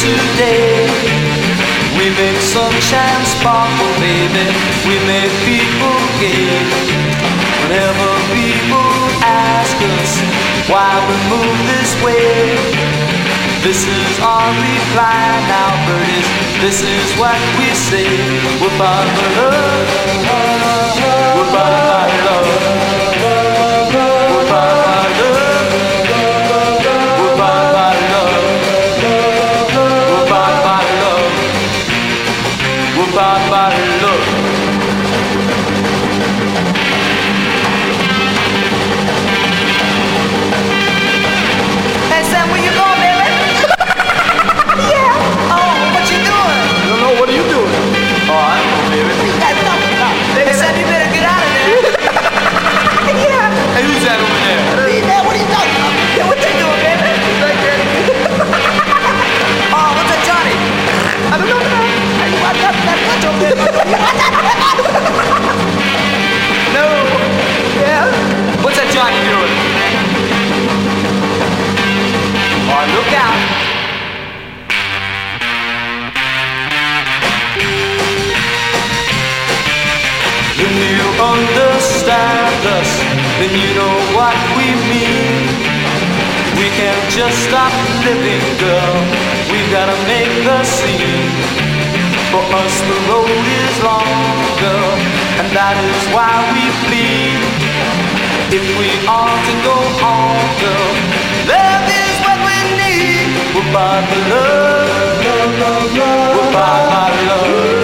today. We make sunshine sparkle, baby. We make people gay. Whenever people ask us why we move this way, this is our reply now, birdies. This is what we say. We're love. And you know what we mean. We can't just stop living, girl. We've gotta make the scene. For us, the road is long, girl, and that is why we bleed. If we are to go on, girl, love is what we need. We'll find the love, love, love, love. We'll find my love.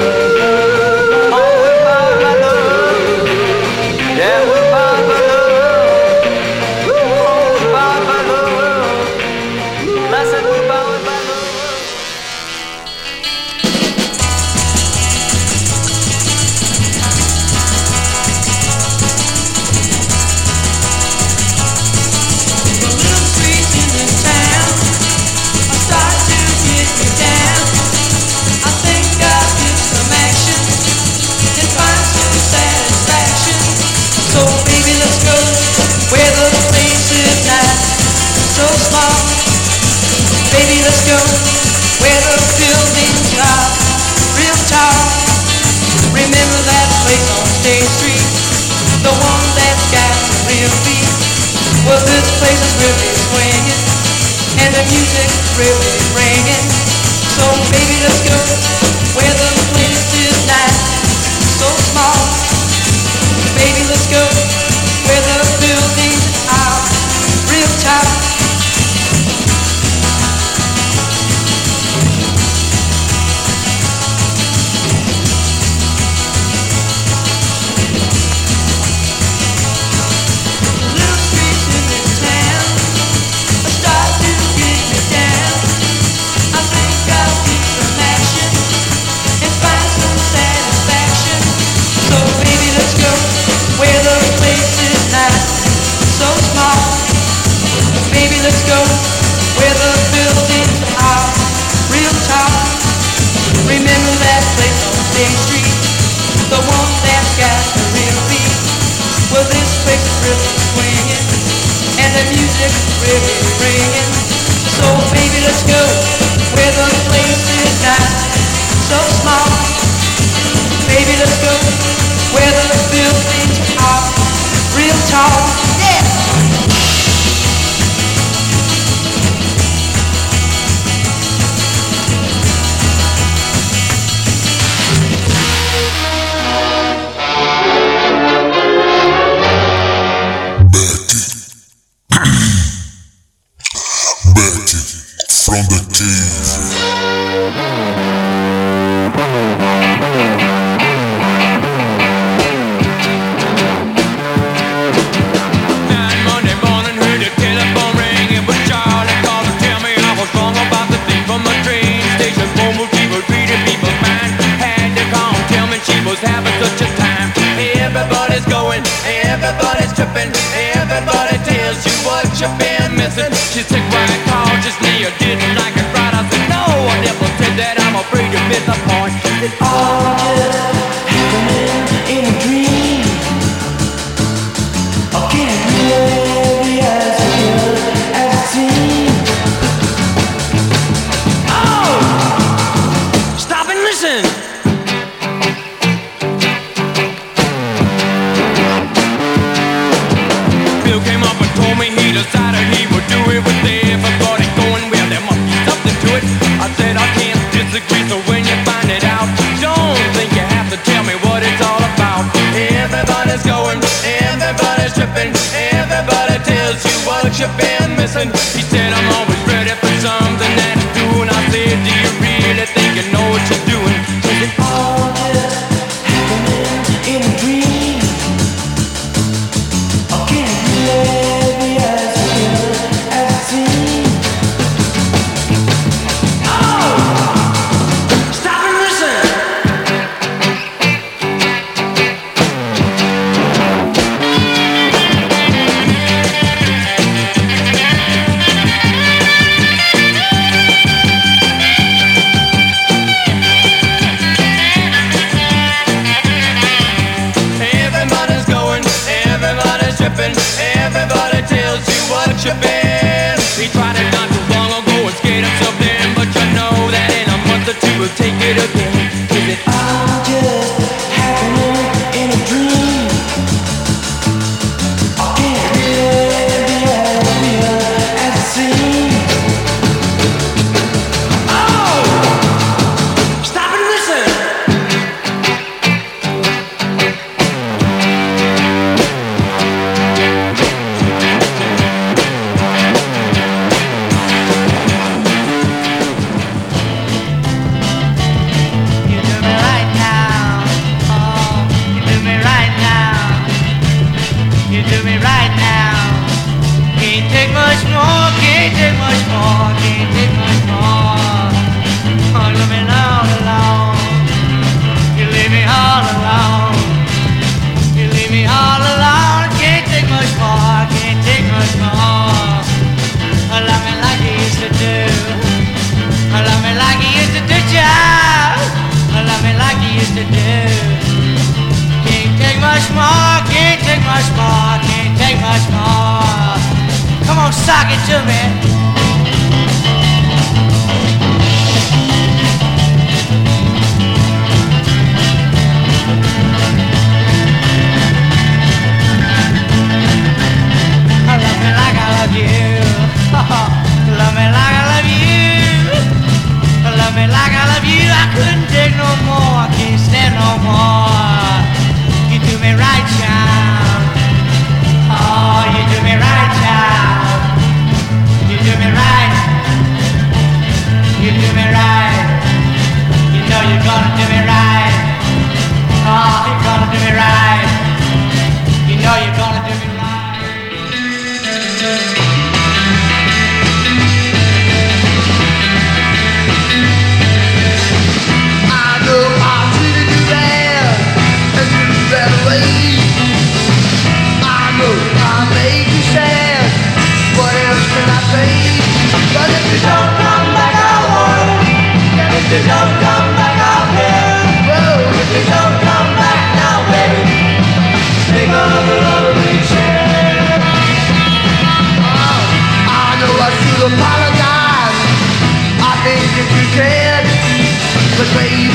your bed. away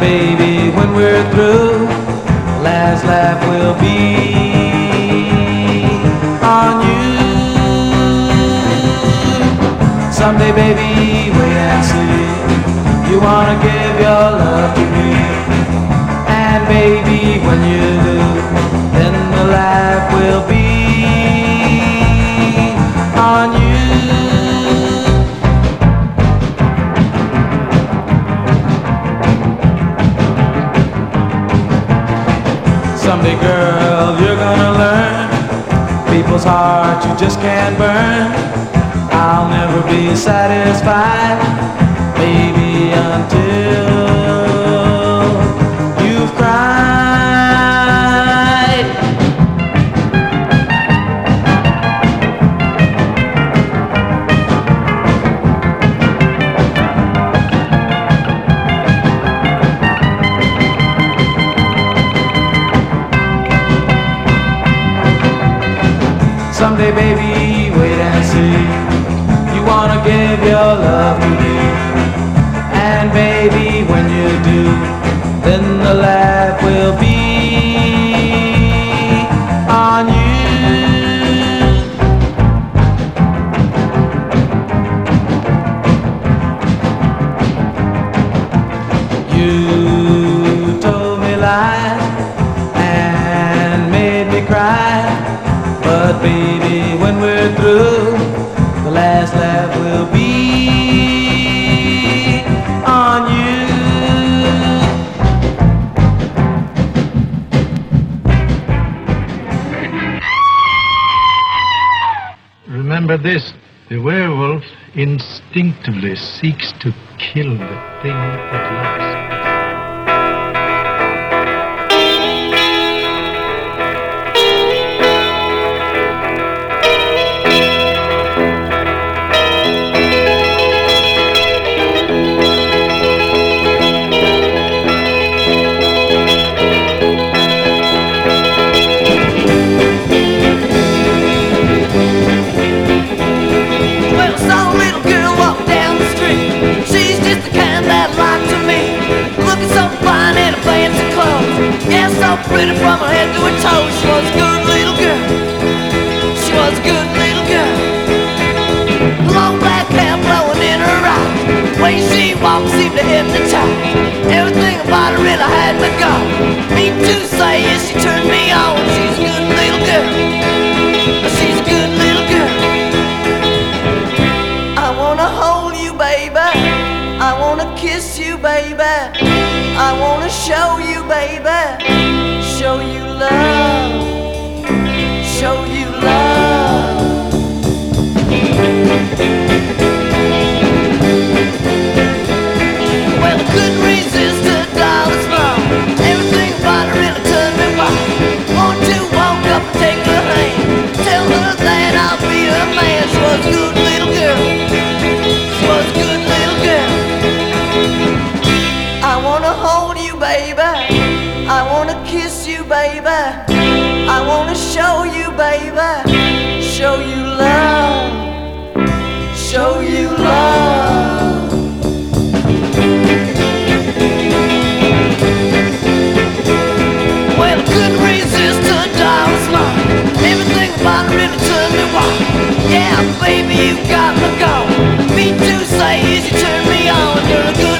baby, when we're through, last laugh will be on you. Someday, baby, wait and see you, wanna give your love to me. And baby, when you do, then the laugh will be. Baby girl, you're gonna learn people's hearts you just can't burn. I'll never be satisfied, baby, until. this, the werewolf instinctively seeks to kill the thing that loves. pretty from her head to her toes. She was a good little girl. She was a good little girl. Long black hair blowing in her eyes. The way she walked seemed to hypnotize. Everything about her really had me gone. Yeah, Baby, you gotta go. Me too, say, is you turn me on. You're a good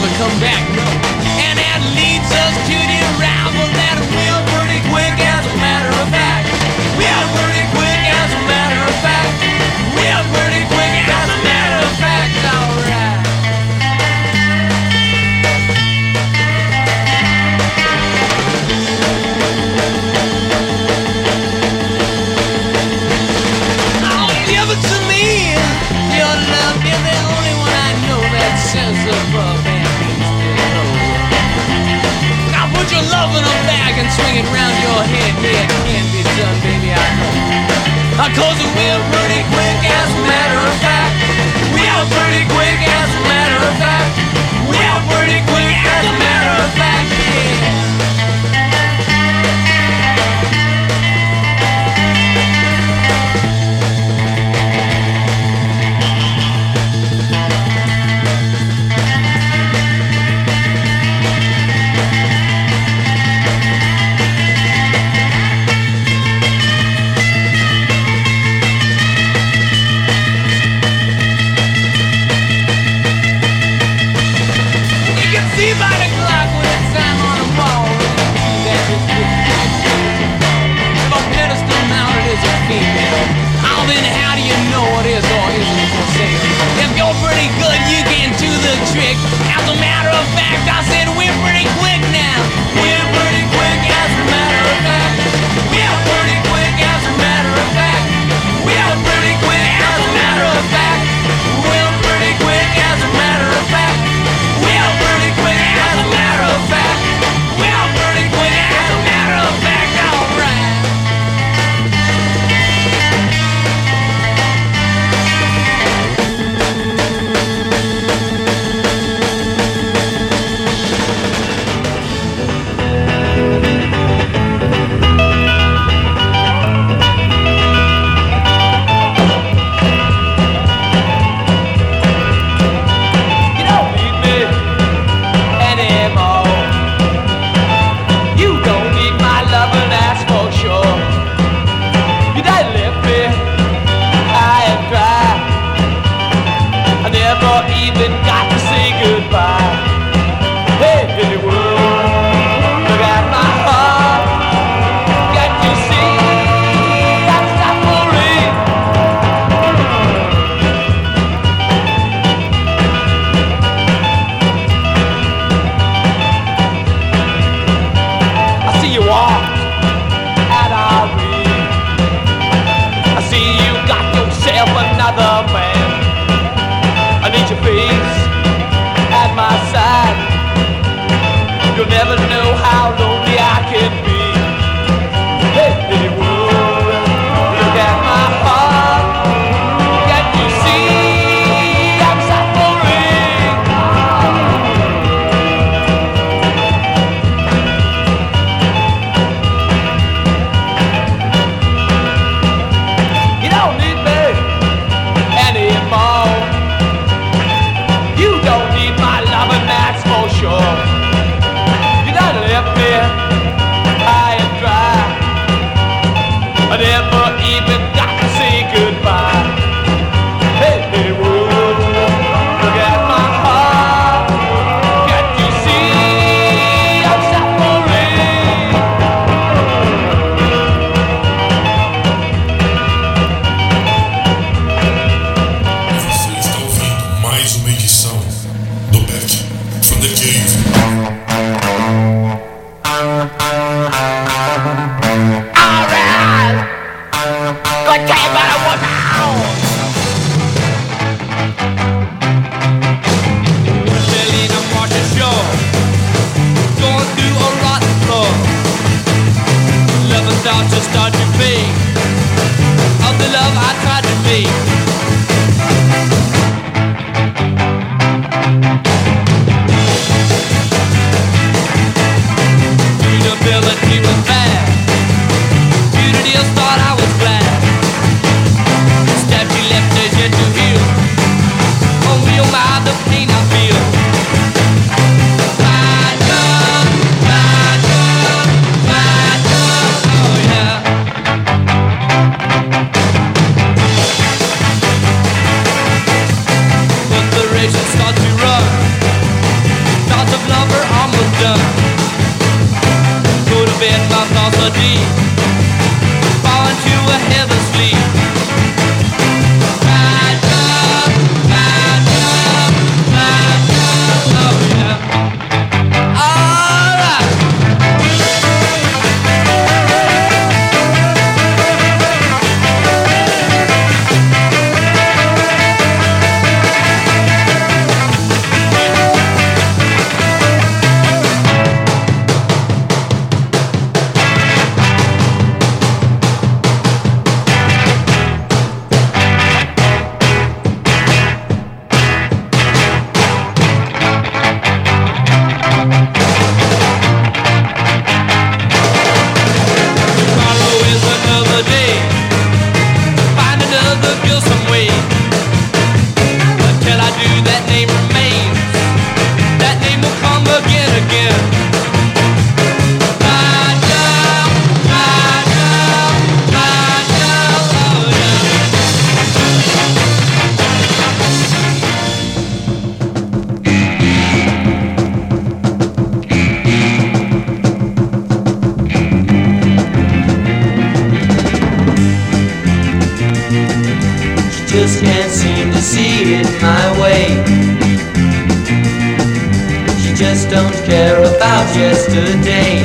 never come back, no. that can be done, baby, I know. Cause we're pretty quick, as a matter of fact. We are pretty quick, as a matter of fact. what I out of care about yesterday.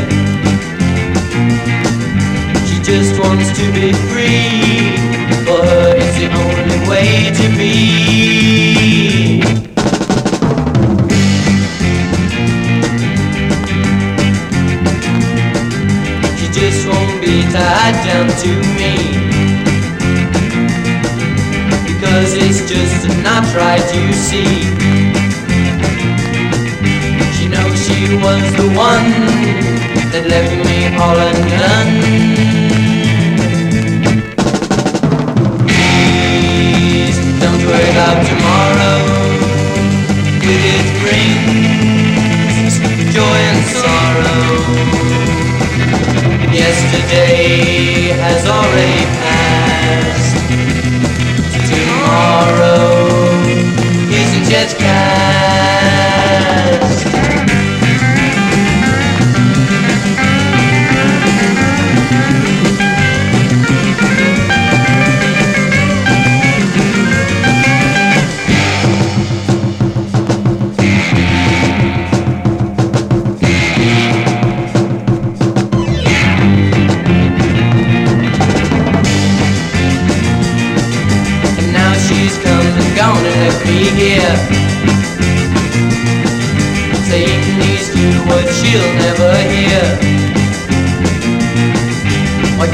She just wants to be free, but it's the only way to be. She just won't be tied down to me. Because it's just not right, you see. Was the one that left me all undone. Please don't worry about tomorrow. With it brings joy and sorrow. Yesterday has already passed. Tomorrow isn't yet cast.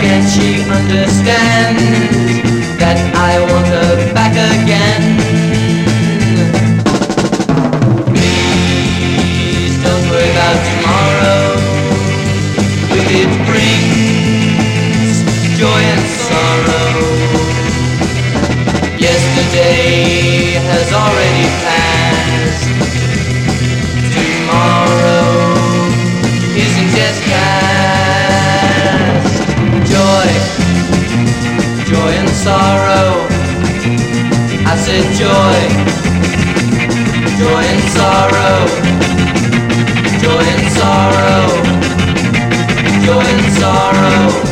Can't she understand That I want her back again? Please don't worry about tomorrow. With it brings joy and sorrow I joy, joy and sorrow. Joy and sorrow. Joy and sorrow.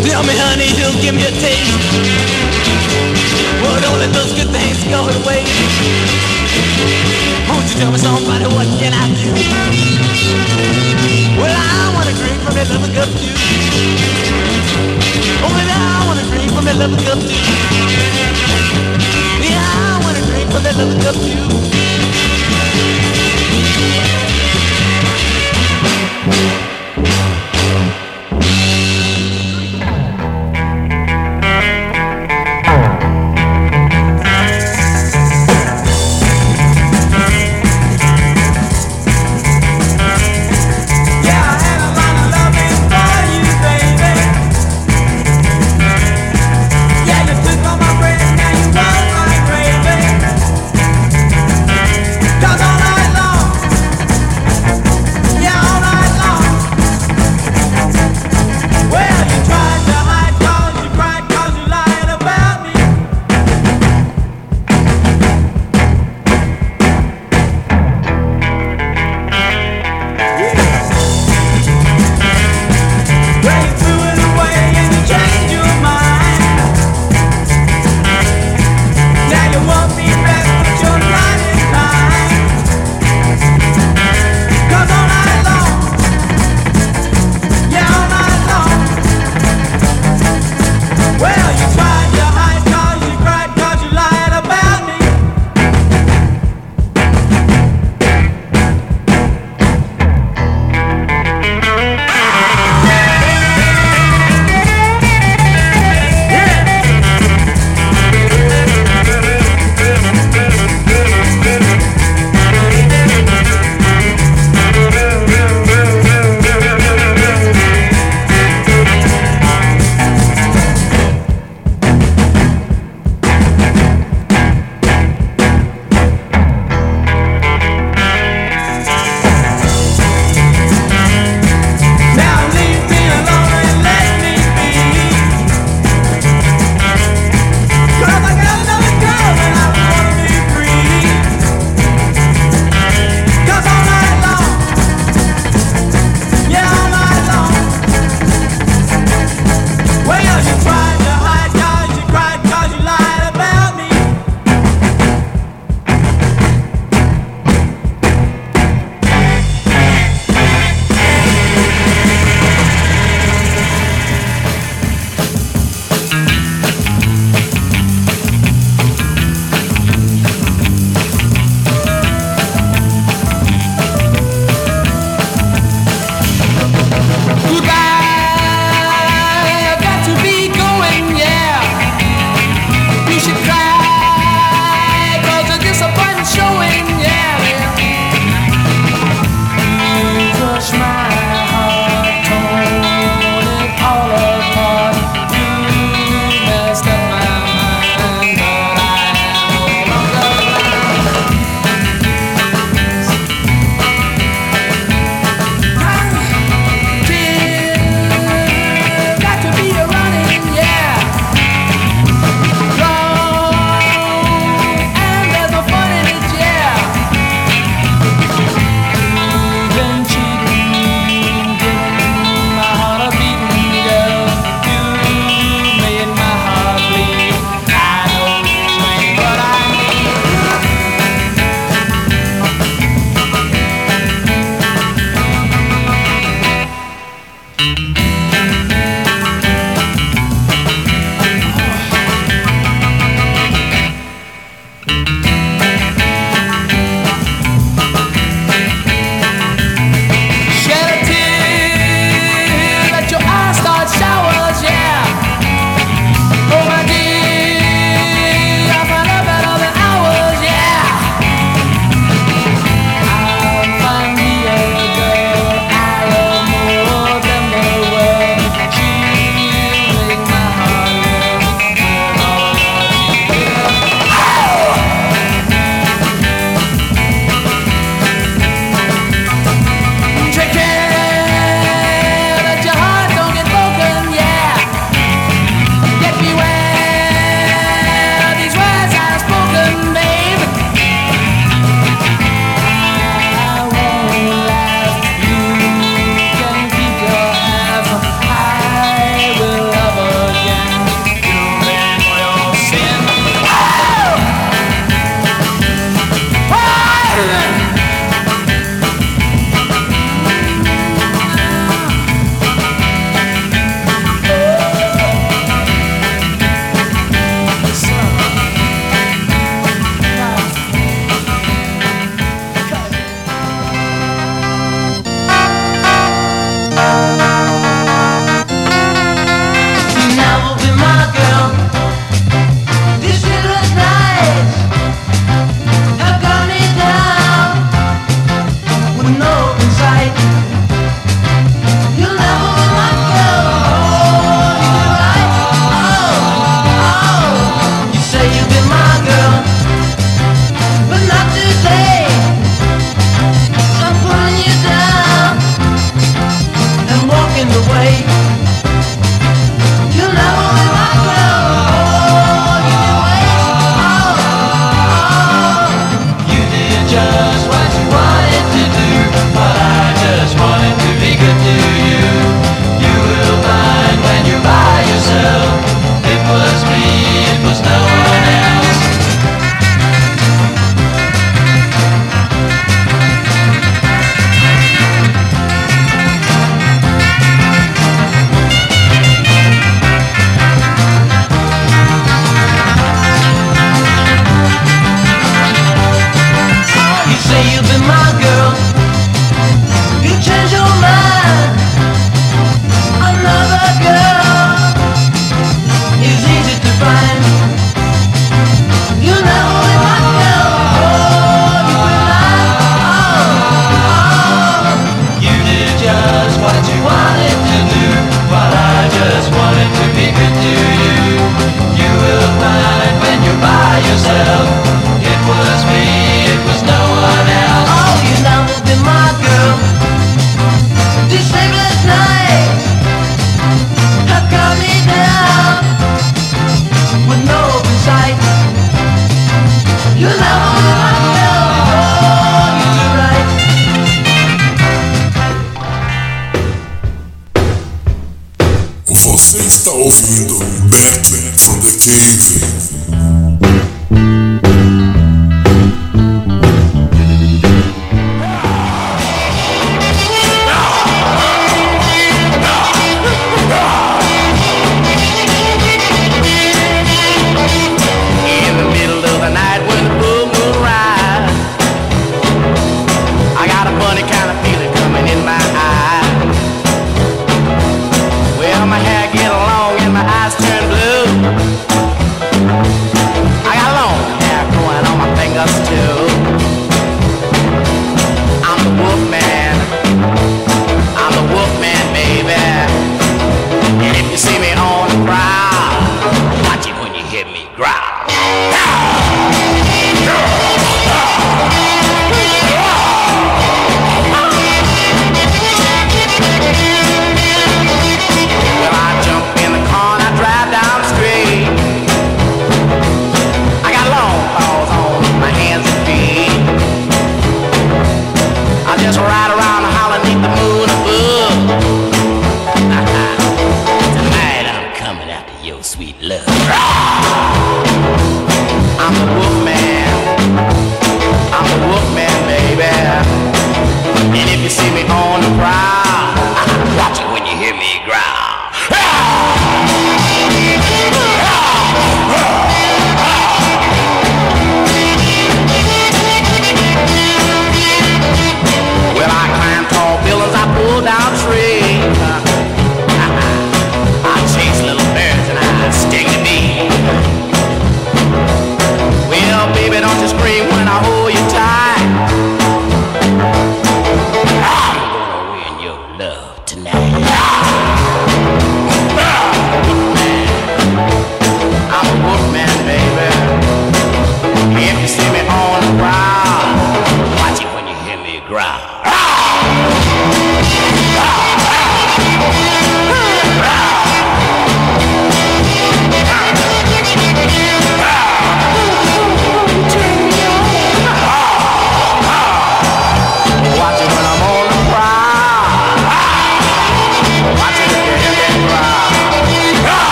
Tell me, honey, who'll give me a taste? What all of those good things going away? Won't you tell me somebody what can I do? Well, I wanna drink from that loving cup too. Oh, and I wanna drink from that loving cup too. Yeah, I wanna drink from that loving cup too.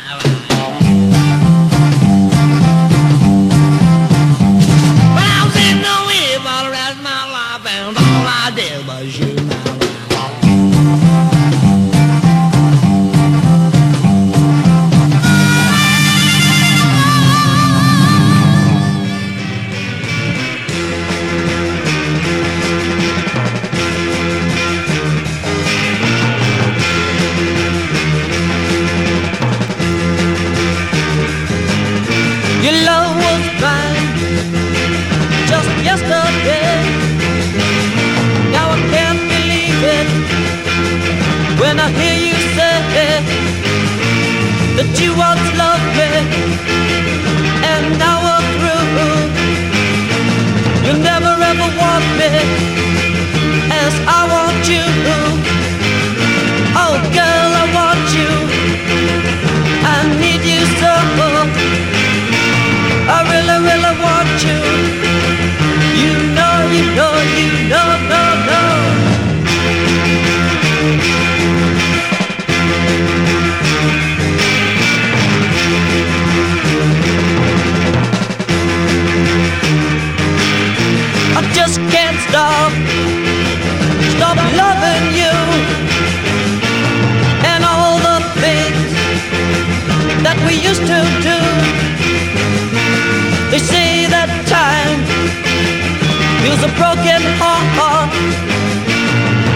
My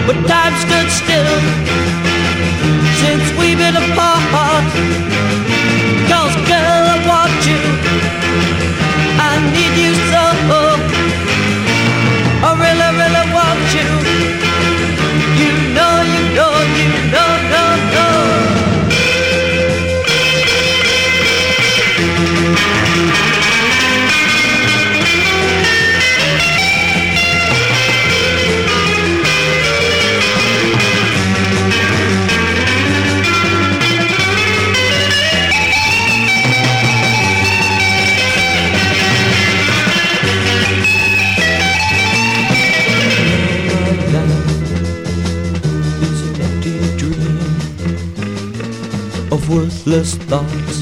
but time stood still since we've been apart. useless thoughts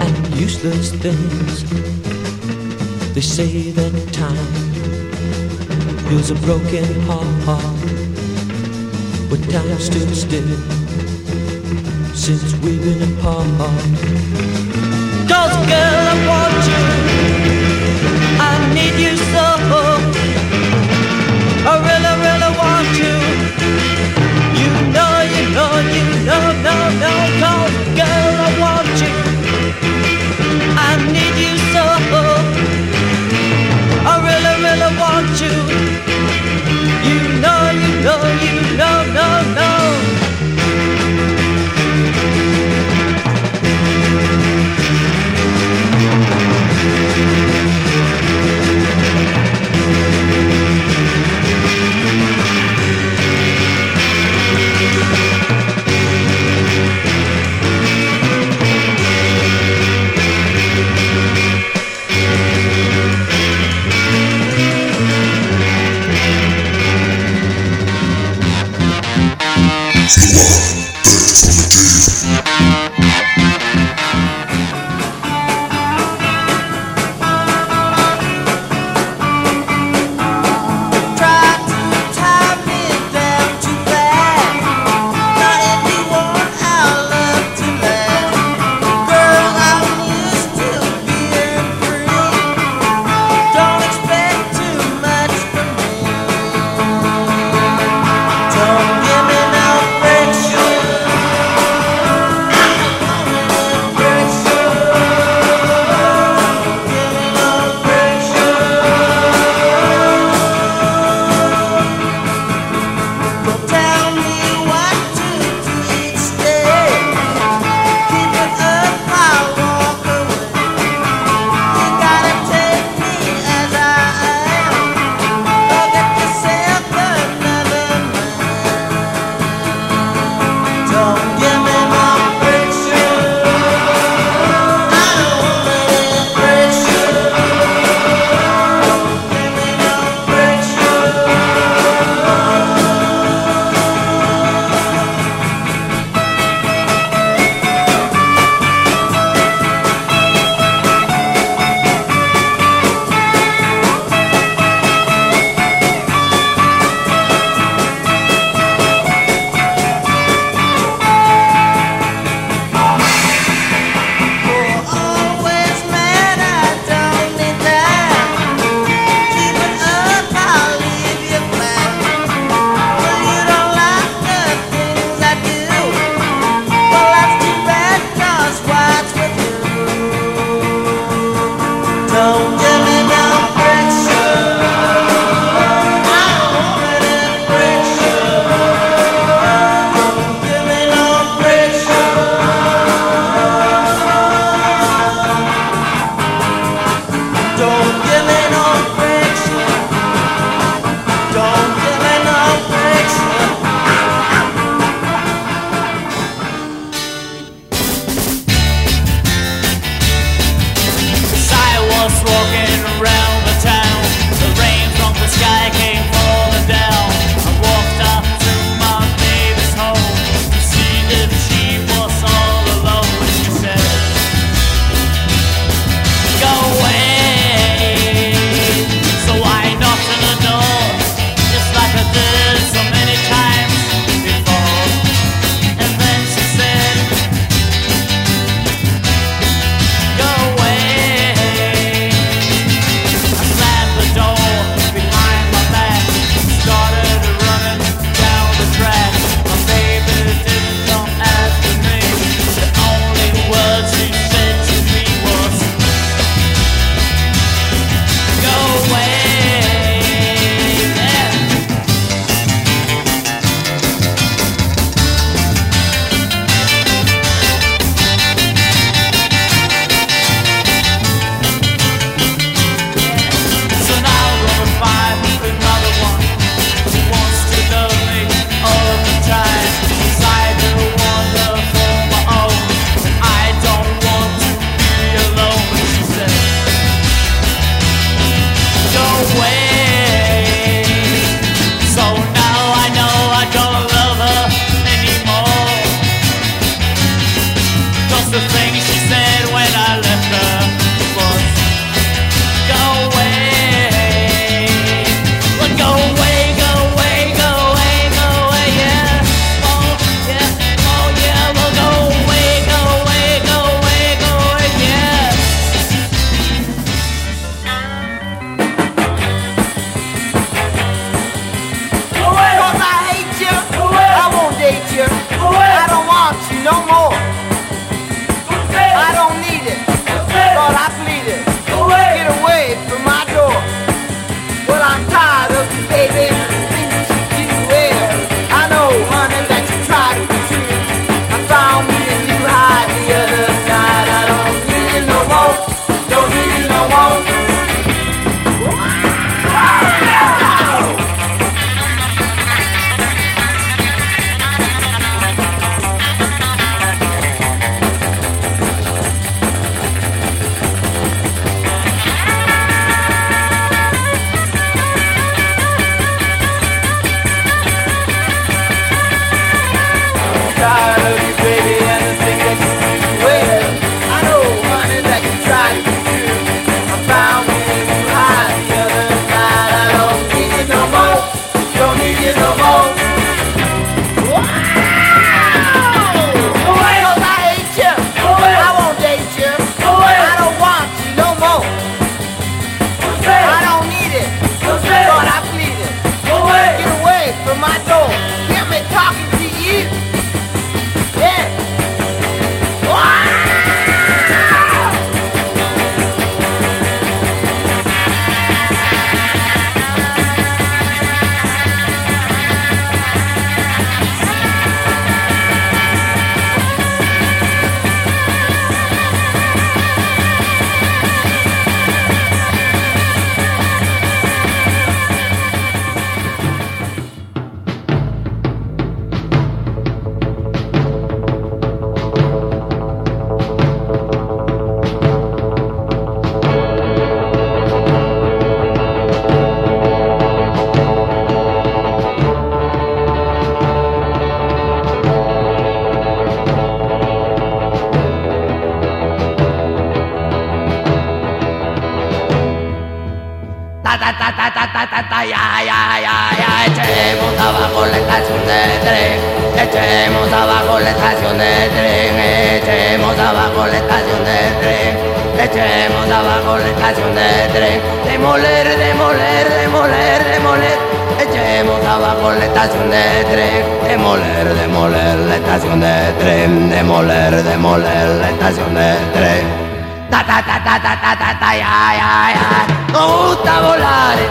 and useless things. They say that time heals a broken heart, but time stood still since we've been apart. Cause girl, I want you, I need you so. no, no.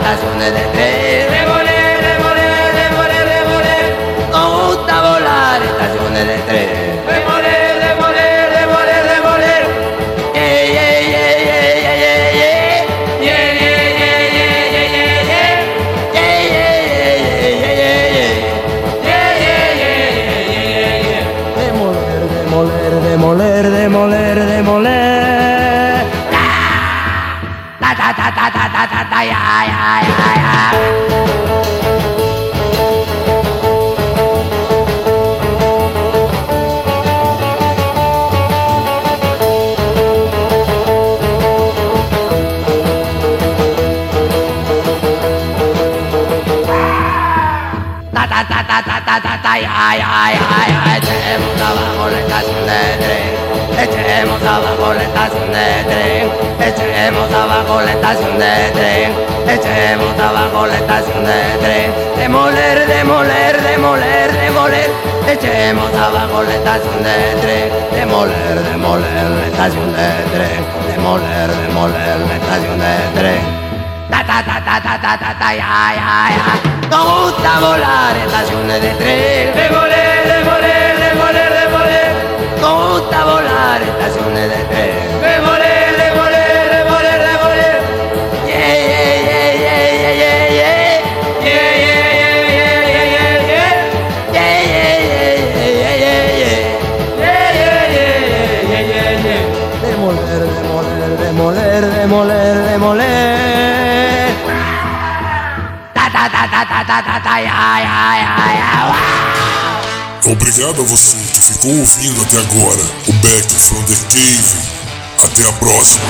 Volar estaciones de tren Demoler, demoler, demoler, demoler Nos gusta volar estaciones de tren Demoler, demoler, demoler, demoler Yeah, yeah, yeah, yeah, yeah, yeah, yeah Yeah, yeah, yeah, yeah, yeah, yeah, yeah Yeah, yeah, yeah, yeah, yeah, yeah, yeah Yeah, yeah, yeah, yeah, yeah, yeah, yeah Demoler, demoler, demoler, demoler, demoler Ta ta ta ta ta ta ya ya ya ya Ta ta ta ta ta ta ta ta ya ya ya ya echemos abajo la estación de tren. Echemos abajo la estación de tren. Echemos abajo la estación de tren. Demoler demoler demoler demoler. Echemos abajo la estación de tren. Demoler demoler la estación de tren. Demoler demoler la estación de tren. Ta ta ta ta ta ta ta ta ya ya ya. Nos gusta volar estaciones de tren. Demoler, demoler, gusta volar estaciones de tren Demoler, demoler, demoler, demoler Yeah, yeah, yeah, yeah, yeah, yeah, yeah Yeah, yeah, yeah, yeah, yeah, yeah, yeah Yeah, yeah, yeah, yeah, yeah, yeah, yeah Yeah, yeah, yeah, yeah, yeah, yeah Demoler, demoler, demoler, demoler, demoler Ta ta ta ta ta ta ta ta ya ya ya ya! Obrigado a você ficou ouvindo até agora o Back from the Cave. Até a próxima.